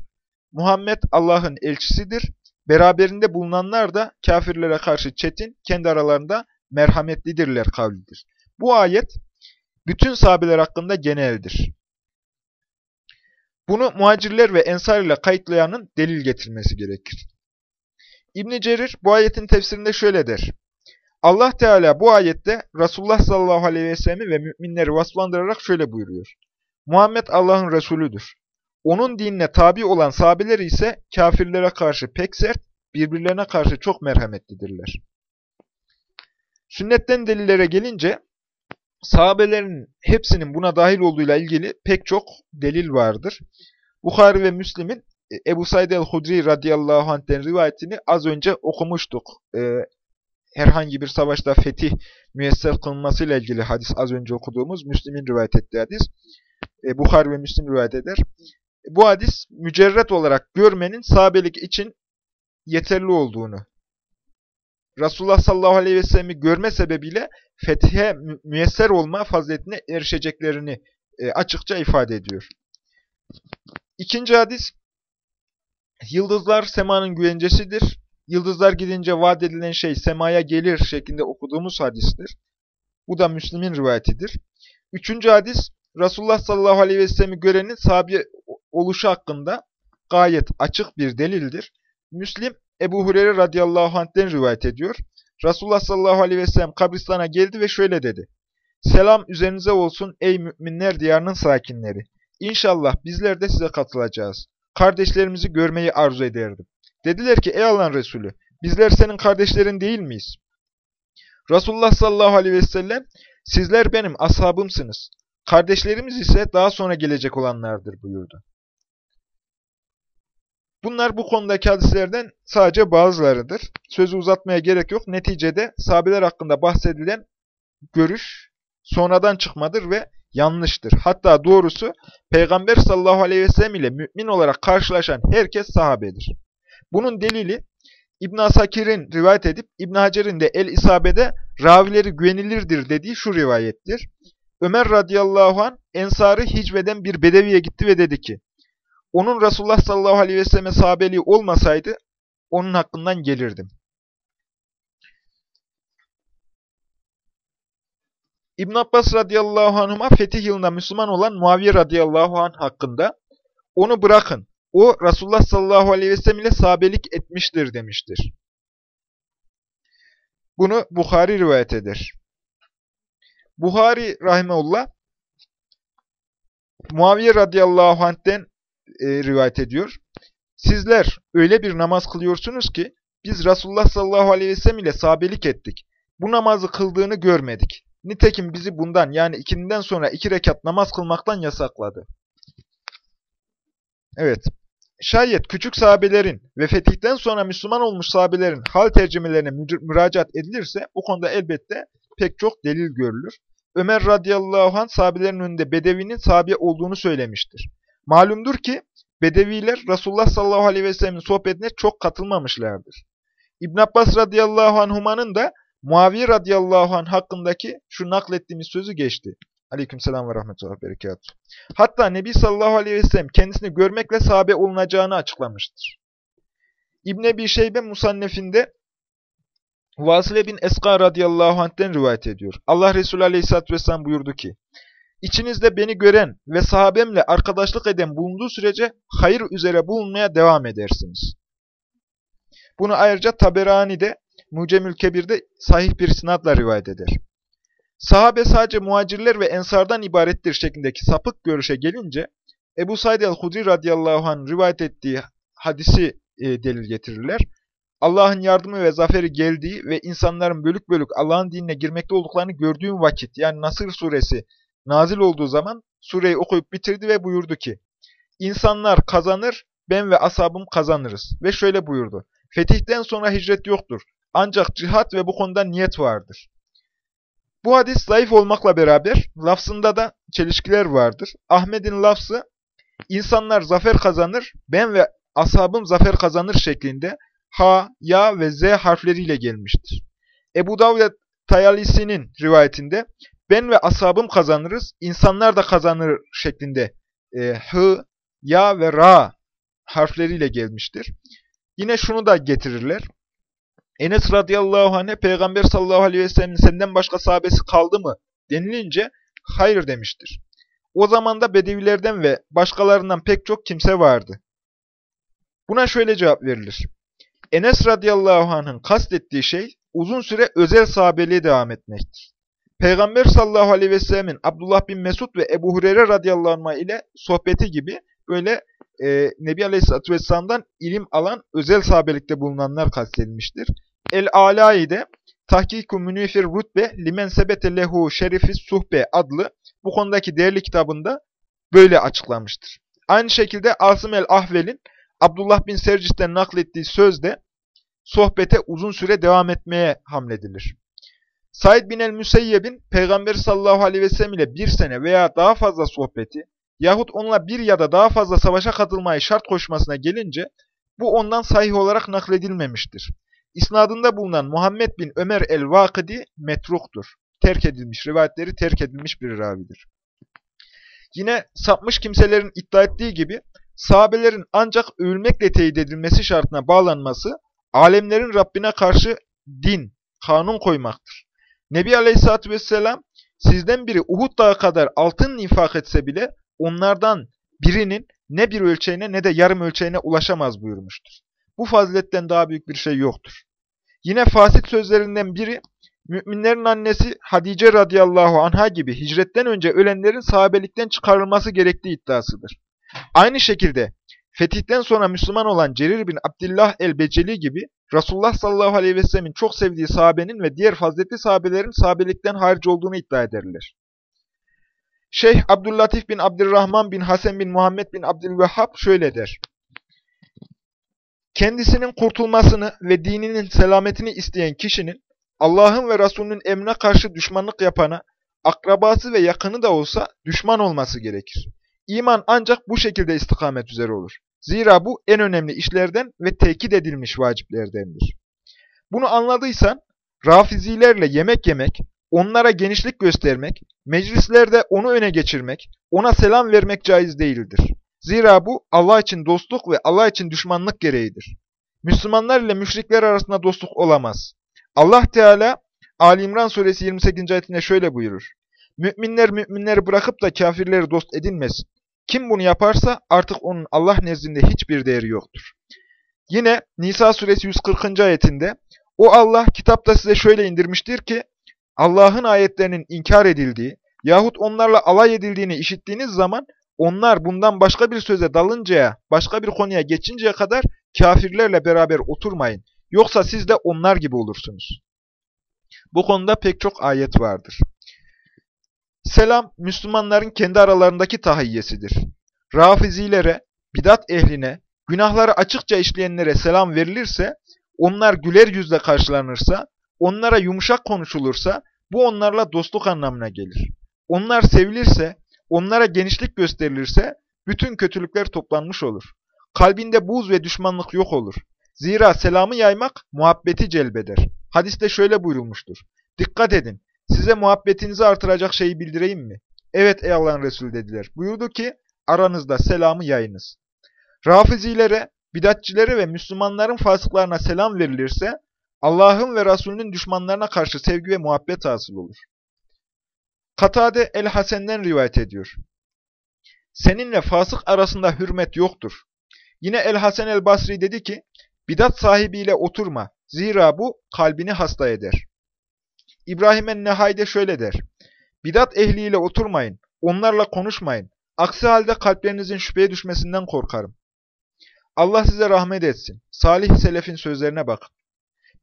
Muhammed Allah'ın elçisidir. beraberinde bulunanlar da kafirlere karşı çetin, kendi aralarında merhametlidirler kavlidir. Bu ayet bütün sahabeler hakkında geneldir. Bunu muhacirler ve ensar ile kayıtlayanın delil getirmesi gerekir. ibn Cerir bu ayetin tefsirinde şöyle der. Allah Teala bu ayette Resulullah sallallahu aleyhi ve sellem'i ve müminleri vasflandırarak şöyle buyuruyor. Muhammed Allah'ın Resulüdür. Onun dinine tabi olan sahabeler ise kafirlere karşı pek sert, birbirlerine karşı çok merhametlidirler. Sünnetten delillere gelince, sahabelerin hepsinin buna dahil olduğuyla ilgili pek çok delil vardır. Bukhari ve Müslim'in e, Ebu Said el-Hudri radıyallahu anh'ten rivayetini az önce okumuştuk. Ee, herhangi bir savaşta fetih müyesser kılınmasıyla ilgili hadis az önce okuduğumuz Müslim'in rivayet ettiği hadis. E, Bukhari ve Müslim rivayet eder. Bu hadis mücerret olarak görmenin sahabelik için yeterli olduğunu, Resulullah sallallahu aleyhi ve sellem'i görme sebebiyle fethiye müyesser olma faziletine erişeceklerini e, açıkça ifade ediyor. İkinci hadis, yıldızlar semanın güvencesidir. Yıldızlar gidince vaat edilen şey semaya gelir şeklinde okuduğumuz hadistir. Bu da Müslim'in rivayetidir. Üçüncü hadis, Resulullah sallallahu aleyhi ve sellem'i görenin sahabi oluşu hakkında gayet açık bir delildir. Müslim, Ebu Hureyre radıyallahu anh'den rivayet ediyor. Resulullah sallallahu aleyhi ve sellem kabristana geldi ve şöyle dedi. Selam üzerinize olsun ey müminler diyarının sakinleri. İnşallah bizler de size katılacağız. Kardeşlerimizi görmeyi arzu ederdim. Dediler ki ey Allah'ın Resulü bizler senin kardeşlerin değil miyiz? Resulullah sallallahu aleyhi ve sellem sizler benim ashabımsınız. Kardeşlerimiz ise daha sonra gelecek olanlardır buyurdu. Bunlar bu konudaki hadislerden sadece bazılarıdır. Sözü uzatmaya gerek yok. Neticede sahabeler hakkında bahsedilen görüş sonradan çıkmadır ve yanlıştır. Hatta doğrusu Peygamber sallallahu aleyhi ve sellem ile mümin olarak karşılaşan herkes sahabedir. Bunun delili İbn Asakir'in rivayet edip İbn Hacer'in de El İsabe'de ravileri güvenilirdir dediği şu rivayettir. Ömer radıyallahu an Ensar'ı hicveden bir bedeviye gitti ve dedi ki onun Resulullah sallallahu aleyhi ve selleme sahabeliği olmasaydı onun hakkından gelirdim. İbn Abbas radıyallahu anhuma fetih yılında Müslüman olan Muaviye radıyallahu anh hakkında onu bırakın. O Resulullah sallallahu aleyhi ve sellem ile sahabelik etmiştir demiştir. Bunu Bukhari rivayet eder. Buhari rahimeullah Muaviye radıyallahu anh'ten e, rivayet ediyor. Sizler öyle bir namaz kılıyorsunuz ki biz Resulullah sallallahu aleyhi ve sellem ile sahabelik ettik. Bu namazı kıldığını görmedik. Nitekim bizi bundan yani ikinden sonra iki rekat namaz kılmaktan yasakladı. Evet. Şayet küçük sahabelerin ve fetihten sonra Müslüman olmuş sahabelerin hal tercümelerine müracaat edilirse bu konuda elbette pek çok delil görülür. Ömer radıyallahu anh sahabelerin önünde Bedevi'nin sahabe olduğunu söylemiştir. Malumdur ki Bedeviler Resulullah sallallahu aleyhi ve sellemin sohbetine çok katılmamışlardır. İbn Abbas radıyallahu anhumanın da Muaviye radıyallahu anh hakkındaki şu naklettiğimiz sözü geçti. Aleykümselam ve rahmetullah berekatuhu. Hatta Nebi sallallahu aleyhi ve sellem kendisini görmekle sahabe olunacağını açıklamıştır. İbn Ebi Şeybe Musannef'inde Vasile bin Eska radıyallahu anh'ten rivayet ediyor. Allah Resulü aleyhisselatü vesselam buyurdu ki, İçinizde beni gören ve sahabemle arkadaşlık eden bulunduğu sürece hayır üzere bulunmaya devam edersiniz. Bunu ayrıca Taberani'de, Mucemül Kebir'de sahih bir sinatla rivayet eder. Sahabe sadece muhacirler ve ensardan ibarettir şeklindeki sapık görüşe gelince, Ebu Said el-Hudri radıyallahu anh rivayet ettiği hadisi e, delil getirirler. Allah'ın yardımı ve zaferi geldiği ve insanların bölük bölük Allah'ın dinine girmekte olduklarını gördüğüm vakit, yani Nasır suresi nazil olduğu zaman sureyi okuyup bitirdi ve buyurdu ki, İnsanlar kazanır, ben ve asabım kazanırız. Ve şöyle buyurdu, Fetihten sonra hicret yoktur. Ancak cihat ve bu konuda niyet vardır. Bu hadis zayıf olmakla beraber lafzında da çelişkiler vardır. Ahmet'in lafzı, insanlar zafer kazanır, ben ve ashabım zafer kazanır şeklinde ha, ya ve z harfleriyle gelmiştir. Ebu Davud Tayalisi'nin rivayetinde ben ve ashabım kazanırız, insanlar da kazanır şeklinde e, hı, ya ve ra harfleriyle gelmiştir. Yine şunu da getirirler. Enes radıyallahu anh'e Peygamber sallallahu aleyhi ve sellem'in senden başka sahabesi kaldı mı denilince hayır demiştir. O zaman da Bedevilerden ve başkalarından pek çok kimse vardı. Buna şöyle cevap verilir. Enes radıyallahu anh'ın kastettiği şey uzun süre özel sahabeliğe devam etmektir. Peygamber sallallahu aleyhi ve sellemin Abdullah bin Mesud ve Ebu Hureyre radıyallahu anh ile sohbeti gibi böyle e, Nebi aleyhisselatü vesselam'dan ilim alan özel sahabelikte bulunanlar kastedilmiştir. El-Alai'de Tahkik-ü Münifir Rutbe Limen Sebete Lehu Şerifis Suhbe adlı bu konudaki değerli kitabında böyle açıklamıştır. Aynı şekilde Asım el-Ahvel'in Abdullah bin Sercis'ten naklettiği sözde sohbete uzun süre devam etmeye hamledilir. Said bin el-Müseyyeb'in Peygamber sallallahu aleyhi ve sellem ile bir sene veya daha fazla sohbeti yahut onunla bir ya da daha fazla savaşa katılmayı şart koşmasına gelince bu ondan sahih olarak nakledilmemiştir. İsnadında bulunan Muhammed bin Ömer el-Vakidi metruktur. Terk edilmiş, rivayetleri terk edilmiş bir ravidir. Yine sapmış kimselerin iddia ettiği gibi sahabelerin ancak övülmekle teyit edilmesi şartına bağlanması alemlerin Rabbine karşı din, kanun koymaktır. Nebi Aleyhisselatü Vesselam sizden biri Uhud dağı kadar altın infak etse bile onlardan birinin ne bir ölçeğine ne de yarım ölçeğine ulaşamaz buyurmuştur. Bu faziletten daha büyük bir şey yoktur. Yine fasit sözlerinden biri, müminlerin annesi Hadice radıyallahu anha gibi hicretten önce ölenlerin sahabelikten çıkarılması gerektiği iddiasıdır. Aynı şekilde fetihten sonra Müslüman olan Cerir bin Abdullah el-Beceli gibi Resulullah sallallahu aleyhi ve sellemin çok sevdiği sahabenin ve diğer faziletli sahabelerin sahabelikten hariç olduğunu iddia ederler. Şeyh Abdüllatif bin Abdurrahman bin Hasan bin Muhammed bin Abdülvehhab şöyle der. Kendisinin kurtulmasını ve dininin selametini isteyen kişinin Allah'ın ve Resulünün emrine karşı düşmanlık yapana, akrabası ve yakını da olsa düşman olması gerekir. İman ancak bu şekilde istikamet üzere olur. Zira bu en önemli işlerden ve tekit edilmiş vaciplerdendir. Bunu anladıysan, rafizilerle yemek yemek, onlara genişlik göstermek, meclislerde onu öne geçirmek, ona selam vermek caiz değildir. Zira bu Allah için dostluk ve Allah için düşmanlık gereğidir. Müslümanlar ile müşrikler arasında dostluk olamaz. Allah Teala Ali İmran suresi 28. ayetinde şöyle buyurur. Müminler müminleri bırakıp da kafirleri dost edinmesin. Kim bunu yaparsa artık onun Allah nezdinde hiçbir değeri yoktur. Yine Nisa suresi 140. ayetinde o Allah kitapta size şöyle indirmiştir ki Allah'ın ayetlerinin inkar edildiği yahut onlarla alay edildiğini işittiğiniz zaman onlar bundan başka bir söze dalıncaya, başka bir konuya geçinceye kadar kafirlerle beraber oturmayın. Yoksa siz de onlar gibi olursunuz. Bu konuda pek çok ayet vardır. Selam, Müslümanların kendi aralarındaki tahiyyesidir. Rafizilere, bidat ehline, günahları açıkça işleyenlere selam verilirse, onlar güler yüzle karşılanırsa, onlara yumuşak konuşulursa, bu onlarla dostluk anlamına gelir. Onlar sevilirse, onlara genişlik gösterilirse, bütün kötülükler toplanmış olur. Kalbinde buz ve düşmanlık yok olur. Zira selamı yaymak muhabbeti celbeder. Hadiste şöyle buyurulmuştur. Dikkat edin, size muhabbetinizi artıracak şeyi bildireyim mi? Evet ey Allah'ın Resulü dediler. Buyurdu ki, aranızda selamı yayınız. Rafizilere, bidatçilere ve Müslümanların fasıklarına selam verilirse, Allah'ın ve Resulünün düşmanlarına karşı sevgi ve muhabbet hasıl olur. Katade el-Hasen'den rivayet ediyor. Seninle fasık arasında hürmet yoktur. Yine el-Hasen el-Basri dedi ki, bidat sahibiyle oturma, zira bu kalbini hasta eder. İbrahim en-Nehay'de şöyle der, bidat ehliyle oturmayın, onlarla konuşmayın, aksi halde kalplerinizin şüpheye düşmesinden korkarım. Allah size rahmet etsin, salih selefin sözlerine bakın.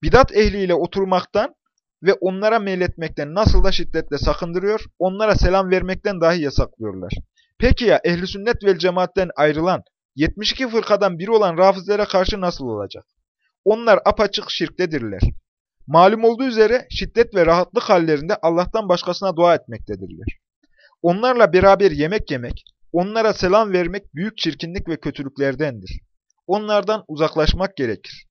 Bidat ehliyle oturmaktan ve onlara meyletmekten nasıl da şiddetle sakındırıyor, onlara selam vermekten dahi yasaklıyorlar. Peki ya ehli sünnet vel cemaatten ayrılan 72 fırkadan biri olan rafizlere karşı nasıl olacak? Onlar apaçık şirktedirler. Malum olduğu üzere şiddet ve rahatlık hallerinde Allah'tan başkasına dua etmektedirler. Onlarla beraber yemek yemek, onlara selam vermek büyük çirkinlik ve kötülüklerdendir. Onlardan uzaklaşmak gerekir.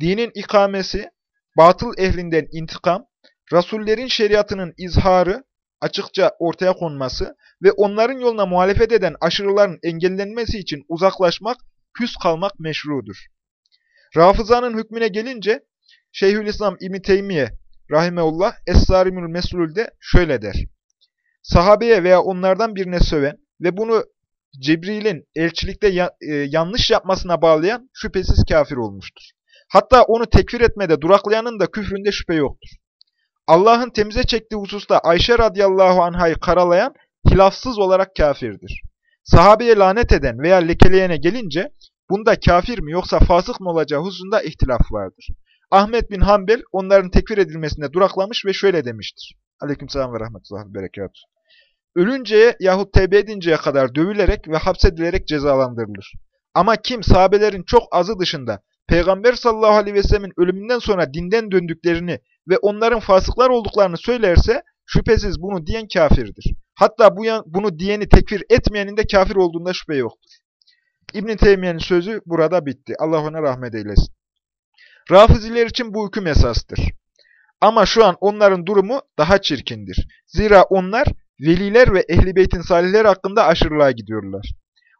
Dinin ikamesi, batıl ehlinden intikam, Rasullerin şeriatının izharı, açıkça ortaya konması ve onların yoluna muhalefet eden aşırıların engellenmesi için uzaklaşmak, küs kalmak meşrudur. Rafızanın hükmüne gelince Şeyhülislam İbn Teymiye rahimeullah Es-Sarimül Mesul'de şöyle der. Sahabeye veya onlardan birine söven ve bunu Cibril'in elçilikte ya, e, yanlış yapmasına bağlayan şüphesiz kafir olmuştur. Hatta onu tekfir etmede duraklayanın da küfründe şüphe yoktur. Allah'ın temize çektiği hususta Ayşe radıyallahu anhayı karalayan hilafsız olarak kafirdir. Sahabeye lanet eden veya lekeleyene gelince bunda kafir mi yoksa fasık mı olacağı hususunda ihtilaf vardır. Ahmet bin Hanbel onların tekfir edilmesinde duraklamış ve şöyle demiştir. Aleykümselam ve rahmetullahi ve berekatuhu. Ölünceye yahut tevbe edinceye kadar dövülerek ve hapsedilerek cezalandırılır. Ama kim sahabelerin çok azı dışında Peygamber sallallahu aleyhi ve sellemin ölümünden sonra dinden döndüklerini ve onların fasıklar olduklarını söylerse şüphesiz bunu diyen kafirdir. Hatta bu bunu diyeni tekfir etmeyenin de kafir olduğunda şüphe yoktur. İbn-i Teymiye'nin sözü burada bitti. Allah ona rahmet eylesin. Rafiziler için bu hüküm esastır. Ama şu an onların durumu daha çirkindir. Zira onlar veliler ve ehli beytin salihler hakkında aşırılığa gidiyorlar.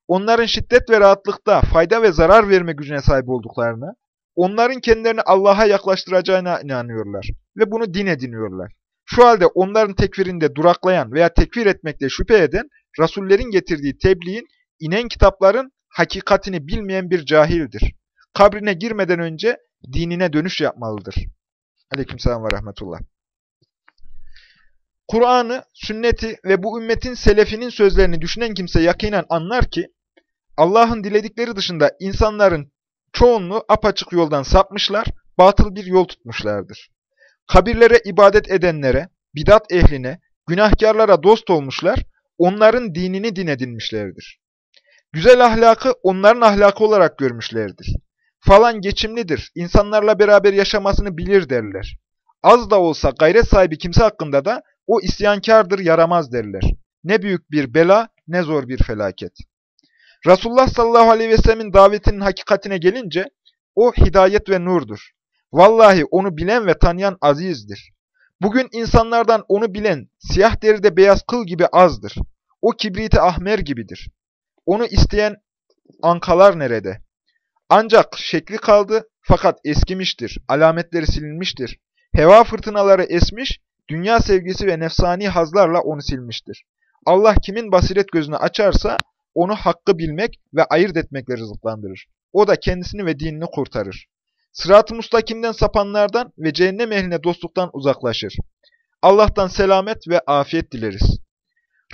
Onların şiddet ve rahatlıkta fayda ve zarar verme gücüne sahip olduklarını, onların kendilerini Allah'a yaklaştıracağına inanıyorlar ve bunu din ediniyorlar. Şu halde onların tekfirinde duraklayan veya tekfir etmekte şüphe eden, Rasullerin getirdiği tebliğin, inen kitapların hakikatini bilmeyen bir cahildir. Kabrine girmeden önce dinine dönüş yapmalıdır. Aleykümselam ve rahmetullah. Kur'an'ı, sünneti ve bu ümmetin selefinin sözlerini düşünen kimse yakinen anlar ki, Allah'ın diledikleri dışında insanların çoğunluğu apaçık yoldan sapmışlar, batıl bir yol tutmuşlardır. Kabirlere ibadet edenlere, bidat ehline, günahkarlara dost olmuşlar, onların dinini din edinmişlerdir. Güzel ahlakı onların ahlakı olarak görmüşlerdir. Falan geçimlidir, insanlarla beraber yaşamasını bilir derler. Az da olsa gayret sahibi kimse hakkında da o isyankardır, yaramaz derler. Ne büyük bir bela, ne zor bir felaket. Resulullah sallallahu aleyhi ve sellemin davetinin hakikatine gelince, o hidayet ve nurdur. Vallahi onu bilen ve tanıyan azizdir. Bugün insanlardan onu bilen siyah deride beyaz kıl gibi azdır. O kibriti ahmer gibidir. Onu isteyen ankalar nerede? Ancak şekli kaldı fakat eskimiştir, alametleri silinmiştir. Heva fırtınaları esmiş, dünya sevgisi ve nefsani hazlarla onu silmiştir. Allah kimin basiret gözünü açarsa onu hakkı bilmek ve ayırt etmekle rızıklandırır. O da kendisini ve dinini kurtarır. Sırat-ı mustakimden sapanlardan ve cehennem ehline dostluktan uzaklaşır. Allah'tan selamet ve afiyet dileriz.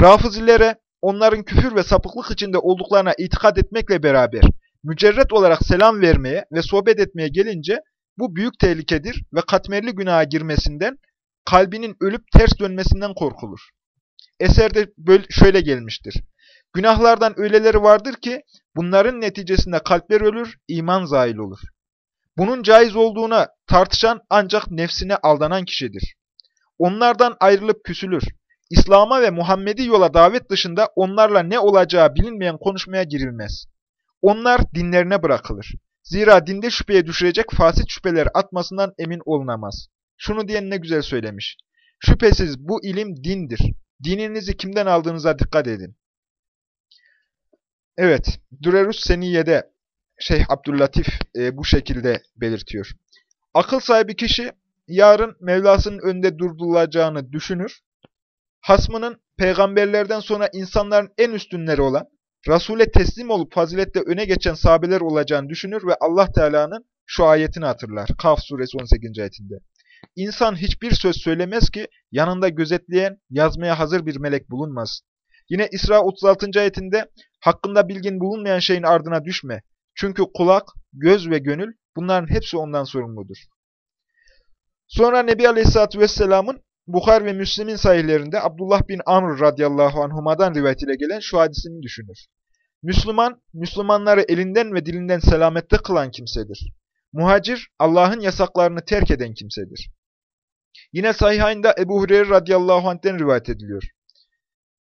Rafızilere onların küfür ve sapıklık içinde olduklarına itikad etmekle beraber mücerret olarak selam vermeye ve sohbet etmeye gelince bu büyük tehlikedir ve katmerli günaha girmesinden, kalbinin ölüp ters dönmesinden korkulur. Eserde şöyle gelmiştir. Günahlardan öyleleri vardır ki bunların neticesinde kalpler ölür, iman zail olur. Bunun caiz olduğuna tartışan ancak nefsine aldanan kişidir. Onlardan ayrılıp küsülür. İslam'a ve Muhammedi yola davet dışında onlarla ne olacağı bilinmeyen konuşmaya girilmez. Onlar dinlerine bırakılır. Zira dinde şüpheye düşürecek fasit şüpheler atmasından emin olunamaz. Şunu diyen ne güzel söylemiş. Şüphesiz bu ilim dindir. Dininizi kimden aldığınıza dikkat edin. Evet, Dürerus Seniye'de Şeyh Abdüllatif e, bu şekilde belirtiyor. Akıl sahibi kişi yarın Mevlasının önünde durdurulacağını düşünür. Hasmının peygamberlerden sonra insanların en üstünleri olan, Resul'e teslim olup fazilette öne geçen sahabeler olacağını düşünür ve Allah Teala'nın şu ayetini hatırlar. Kaf suresi 18. ayetinde. İnsan hiçbir söz söylemez ki yanında gözetleyen, yazmaya hazır bir melek bulunmaz. Yine İsra 36. ayetinde hakkında bilgin bulunmayan şeyin ardına düşme. Çünkü kulak, göz ve gönül bunların hepsi ondan sorumludur. Sonra Nebi Aleyhisselatü Vesselam'ın Bukhar ve Müslim'in sahihlerinde Abdullah bin Amr radıyallahu anhuma'dan rivayet ile gelen şu hadisini düşünür. Müslüman, Müslümanları elinden ve dilinden selamette kılan kimsedir. Muhacir, Allah'ın yasaklarını terk eden kimsedir. Yine sahihinde Ebu Hureyre radıyallahu anh'ten rivayet ediliyor.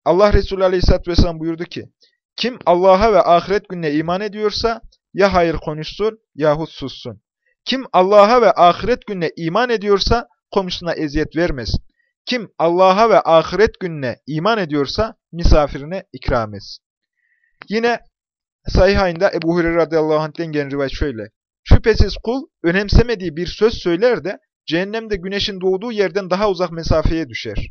Allah Resulü aleyhisselatü vesselam buyurdu ki, Kim Allah'a ve ahiret gününe iman ediyorsa, ya hayır konuşsun yahut sussun. Kim Allah'a ve ahiret gününe iman ediyorsa, komşusuna eziyet vermesin. Kim Allah'a ve ahiret gününe iman ediyorsa misafirine ikram etsin. Yine Sahihayında Ebu Hureyre radıyallahu anh'ten gelen rivayet şöyle. Şüphesiz kul önemsemediği bir söz söyler de cehennemde güneşin doğduğu yerden daha uzak mesafeye düşer.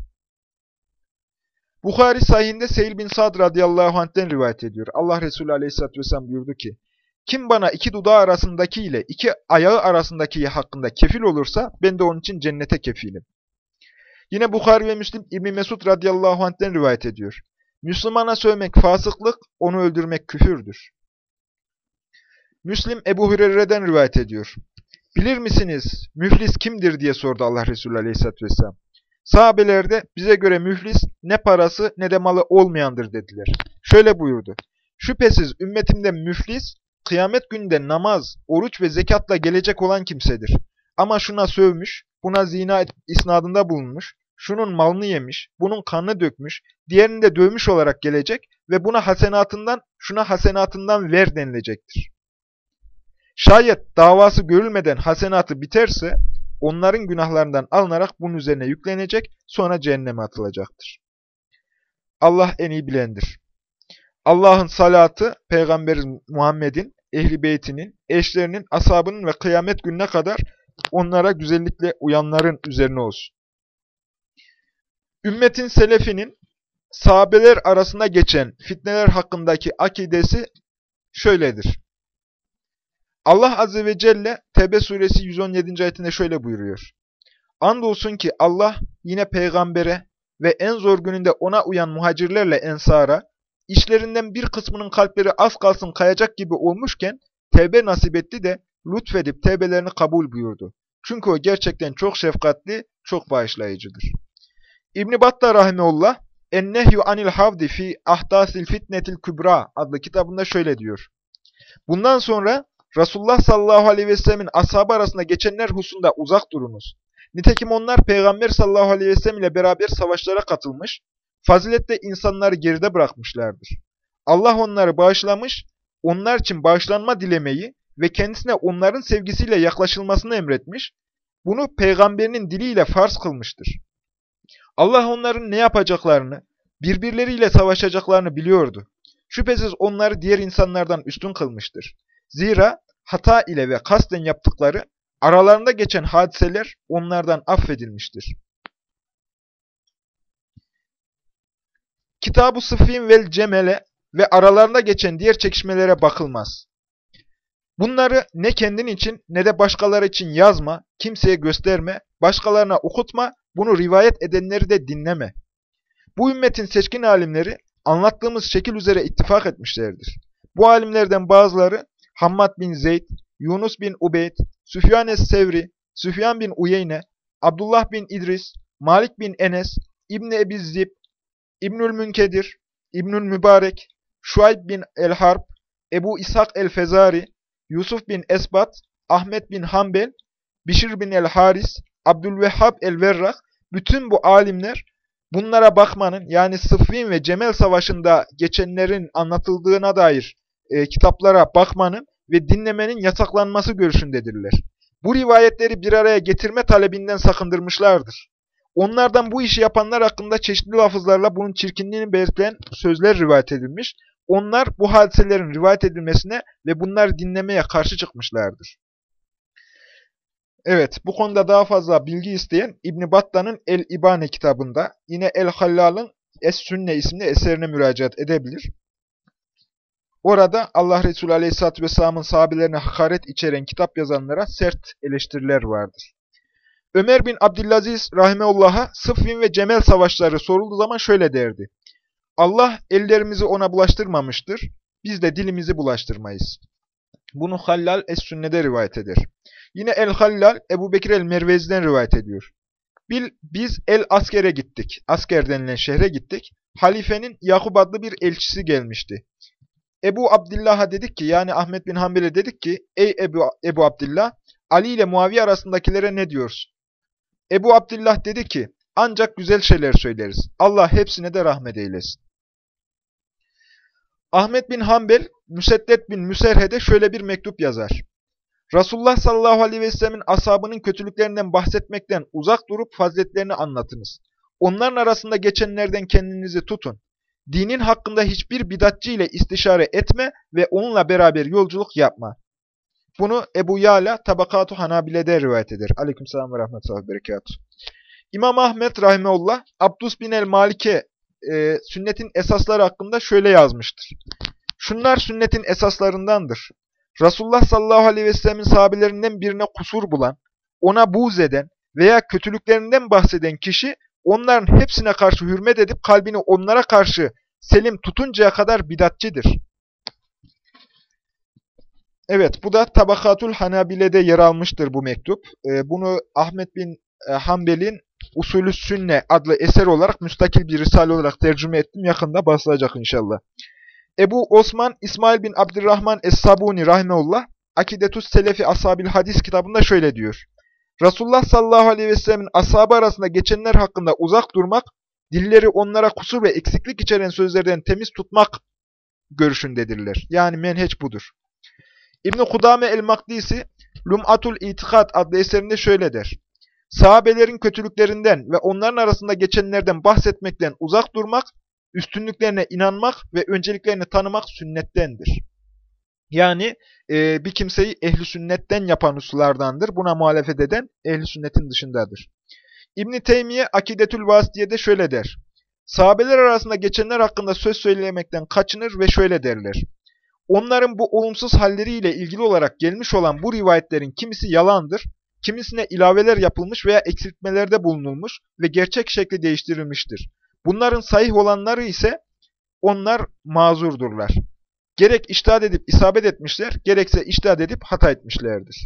Bukhari sahihinde Seyil bin Sad radıyallahu anh'ten rivayet ediyor. Allah Resulü aleyhisselatü vesselam buyurdu ki, Kim bana iki dudağı arasındaki ile iki ayağı arasındaki hakkında kefil olursa ben de onun için cennete kefilim. Yine Bukhari ve Müslim İbni Mesud radıyallahu anh'ten rivayet ediyor. Müslümana sövmek fasıklık, onu öldürmek küfürdür. Müslim Ebu Hureyre'den rivayet ediyor. Bilir misiniz müflis kimdir diye sordu Allah Resulü aleyhisselatü vesselam. Sahabeler de bize göre müflis ne parası ne de malı olmayandır dediler. Şöyle buyurdu. Şüphesiz ümmetimde müflis kıyamet günde namaz, oruç ve zekatla gelecek olan kimsedir. Ama şuna sövmüş, buna zina isnadında bulunmuş, şunun malını yemiş, bunun kanını dökmüş, diğerini de dövmüş olarak gelecek ve buna hasenatından, şuna hasenatından ver denilecektir. Şayet davası görülmeden hasenatı biterse, onların günahlarından alınarak bunun üzerine yüklenecek, sonra cehenneme atılacaktır. Allah en iyi bilendir. Allah'ın salatı, Peygamberimiz Muhammed'in, ehli beytinin, eşlerinin, ashabının ve kıyamet gününe kadar onlara güzellikle uyanların üzerine olsun. Ümmetin selefinin sahabeler arasında geçen fitneler hakkındaki akidesi şöyledir. Allah Azze ve Celle Tevbe suresi 117. ayetinde şöyle buyuruyor. Andolsun ki Allah yine peygambere ve en zor gününde ona uyan muhacirlerle ensara, işlerinden bir kısmının kalpleri az kalsın kayacak gibi olmuşken tevbe nasip etti de lütfedip tevbelerini kabul buyurdu. Çünkü o gerçekten çok şefkatli, çok bağışlayıcıdır. İbn-i Battah Rahimeullah, Ennehyu anil havdi fi ahdasil fitnetil kübra adlı kitabında şöyle diyor. Bundan sonra Resulullah sallallahu aleyhi ve sellemin ashabı arasında geçenler hususunda uzak durunuz. Nitekim onlar Peygamber sallallahu aleyhi ve sellem ile beraber savaşlara katılmış, faziletle insanları geride bırakmışlardır. Allah onları bağışlamış, onlar için bağışlanma dilemeyi ve kendisine onların sevgisiyle yaklaşılmasını emretmiş, bunu peygamberinin diliyle farz kılmıştır. Allah onların ne yapacaklarını, birbirleriyle savaşacaklarını biliyordu. Şüphesiz onları diğer insanlardan üstün kılmıştır. Zira hata ile ve kasten yaptıkları aralarında geçen hadiseler onlardan affedilmiştir. Kitab-ı Sıffin vel Cemele ve aralarında geçen diğer çekişmelere bakılmaz. Bunları ne kendin için ne de başkaları için yazma, kimseye gösterme, başkalarına okutma, bunu rivayet edenleri de dinleme. Bu ümmetin seçkin alimleri anlattığımız şekil üzere ittifak etmişlerdir. Bu alimlerden bazıları Hammad bin Zeyd, Yunus bin Ubeyd, Süfyan es-Sevri, Süfyan bin Uyeyne, Abdullah bin İdris, Malik bin Enes, İbni Ebi Zib, İbnül Münkedir, İbnül Mübarek, Şuayb bin el-Harb, Ebu İshak el-Fezari, Yusuf bin Esbat, Ahmet bin Hanbel, Bişir bin el-Haris, Abdülvehhab el-Verrak, bütün bu alimler bunlara bakmanın yani Sıffin ve Cemel Savaşı'nda geçenlerin anlatıldığına dair e, kitaplara bakmanın ve dinlemenin yasaklanması görüşündedirler. Bu rivayetleri bir araya getirme talebinden sakındırmışlardır. Onlardan bu işi yapanlar hakkında çeşitli lafızlarla bunun çirkinliğini belirten sözler rivayet edilmiş. Onlar bu hadiselerin rivayet edilmesine ve bunları dinlemeye karşı çıkmışlardır. Evet, bu konuda daha fazla bilgi isteyen İbn Battah'ın El-İbane kitabında, yine El-Hallal'ın Es-Sünne isimli eserine müracaat edebilir. Orada Allah Resulü Aleyhisselatü Vesselam'ın sahabelerine hakaret içeren kitap yazanlara sert eleştiriler vardır. Ömer bin Abdülaziz Rahimehullah'a Sıffin ve Cemel savaşları sorulduğu zaman şöyle derdi. Allah ellerimizi ona bulaştırmamıştır, biz de dilimizi bulaştırmayız. Bunu Hallal Es-Sünne'de rivayet eder. Yine El-Hallal Ebu Bekir el-Mervezi'den rivayet ediyor. Bil, biz El-Asker'e gittik. Asker denilen şehre gittik. Halifenin Yakub adlı bir elçisi gelmişti. Ebu Abdillah'a dedik ki yani Ahmet bin Hanbel'e dedik ki ey Ebu, Ebu Abdillah Ali ile Muaviye arasındakilere ne diyorsun? Ebu Abdillah dedi ki ancak güzel şeyler söyleriz. Allah hepsine de rahmet eylesin. Ahmet bin Hanbel, Müseddet bin Müserhe'de şöyle bir mektup yazar. Resulullah sallallahu aleyhi ve sellemin ashabının kötülüklerinden bahsetmekten uzak durup faziletlerini anlatınız. Onların arasında geçenlerden kendinizi tutun. Dinin hakkında hiçbir bidatçı ile istişare etme ve onunla beraber yolculuk yapma. Bunu Ebu Yala Tabakatu Hanabile'de rivayet eder. Aleykümselam ve rahmetullahi ve berekatuhu. İmam Ahmet Rahimeullah Abdus bin el-Malike e, sünnetin esasları hakkında şöyle yazmıştır. Şunlar sünnetin esaslarındandır. Resulullah sallallahu aleyhi ve sellemin sahabelerinden birine kusur bulan, ona buğz eden veya kötülüklerinden bahseden kişi onların hepsine karşı hürmet edip kalbini onlara karşı selim tutuncaya kadar bidatçidir. Evet, bu da Tabakatul Hanabile'de yer almıştır bu mektup. Ee, bunu Ahmet bin e, Hanbel'in Usulü Sünne adlı eser olarak müstakil bir risale olarak tercüme ettim. Yakında basılacak inşallah. Ebu Osman İsmail bin Abdurrahman Es-Sabuni Rahimeullah Akidetus Selefi Ashabil Hadis kitabında şöyle diyor. Resulullah sallallahu aleyhi ve sellemin ashabı arasında geçenler hakkında uzak durmak, dilleri onlara kusur ve eksiklik içeren sözlerden temiz tutmak görüşündedirler. Yani menheç budur. İbn-i Kudame el-Makdisi Lum'atul İtikad adlı eserinde şöyle der. Sahabelerin kötülüklerinden ve onların arasında geçenlerden bahsetmekten uzak durmak, üstünlüklerine inanmak ve önceliklerini tanımak sünnettendir. Yani e, bir kimseyi ehli sünnetten yapan hususlardandır. Buna muhalefet eden ehli sünnetin dışındadır. İbn Teymiye Akidetül Vasitiye'de şöyle der. Sahabeler arasında geçenler hakkında söz söylemekten kaçınır ve şöyle derler. Onların bu olumsuz halleriyle ilgili olarak gelmiş olan bu rivayetlerin kimisi yalandır, kimisine ilaveler yapılmış veya eksiltmelerde bulunulmuş ve gerçek şekli değiştirilmiştir. Bunların sahih olanları ise onlar mazurdurlar. Gerek iştahat edip isabet etmişler, gerekse iştahat edip hata etmişlerdir.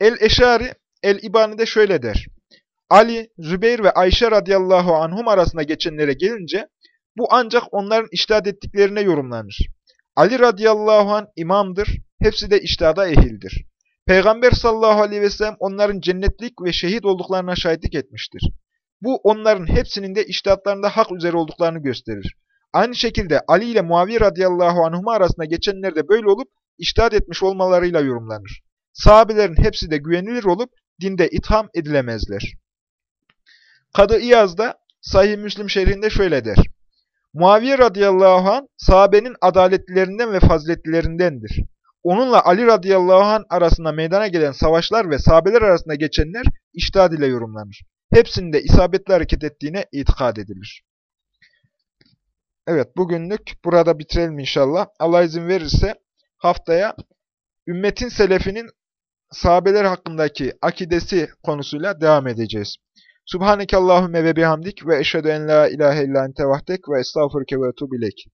El-Eşari, El-İbani'de şöyle der. Ali, Zübeyir ve Ayşe radıyallahu anhum arasında geçenlere gelince, bu ancak onların iştahat ettiklerine yorumlanır. Ali radıyallahu an imamdır, hepsi de iştihada ehildir. Peygamber sallallahu aleyhi ve sellem onların cennetlik ve şehit olduklarına şahitlik etmiştir. Bu onların hepsinin de iştihatlarında hak üzere olduklarını gösterir. Aynı şekilde Ali ile Muaviye radıyallahu anhuma arasında geçenler de böyle olup iştihat etmiş olmalarıyla yorumlanır. Sahabelerin hepsi de güvenilir olup dinde itham edilemezler. Kadı İyaz da Sahih Müslim şehrinde şöyle der. Muaviye radıyallahu an sahabenin adaletlilerinden ve faziletlilerindendir. Onunla Ali radıyallahu an arasında meydana gelen savaşlar ve sahabeler arasında geçenler iştihad ile yorumlanır. Hepsinde isabetli hareket ettiğine itikad edilir. Evet bugünlük burada bitirelim inşallah. Allah izin verirse haftaya ümmetin selefinin sahabeler hakkındaki akidesi konusuyla devam edeceğiz. Subhaneke Allahümme ve bihamdik ve eşhedü en la ilahe illa ente vahdek ve estağfurke ve etubilek.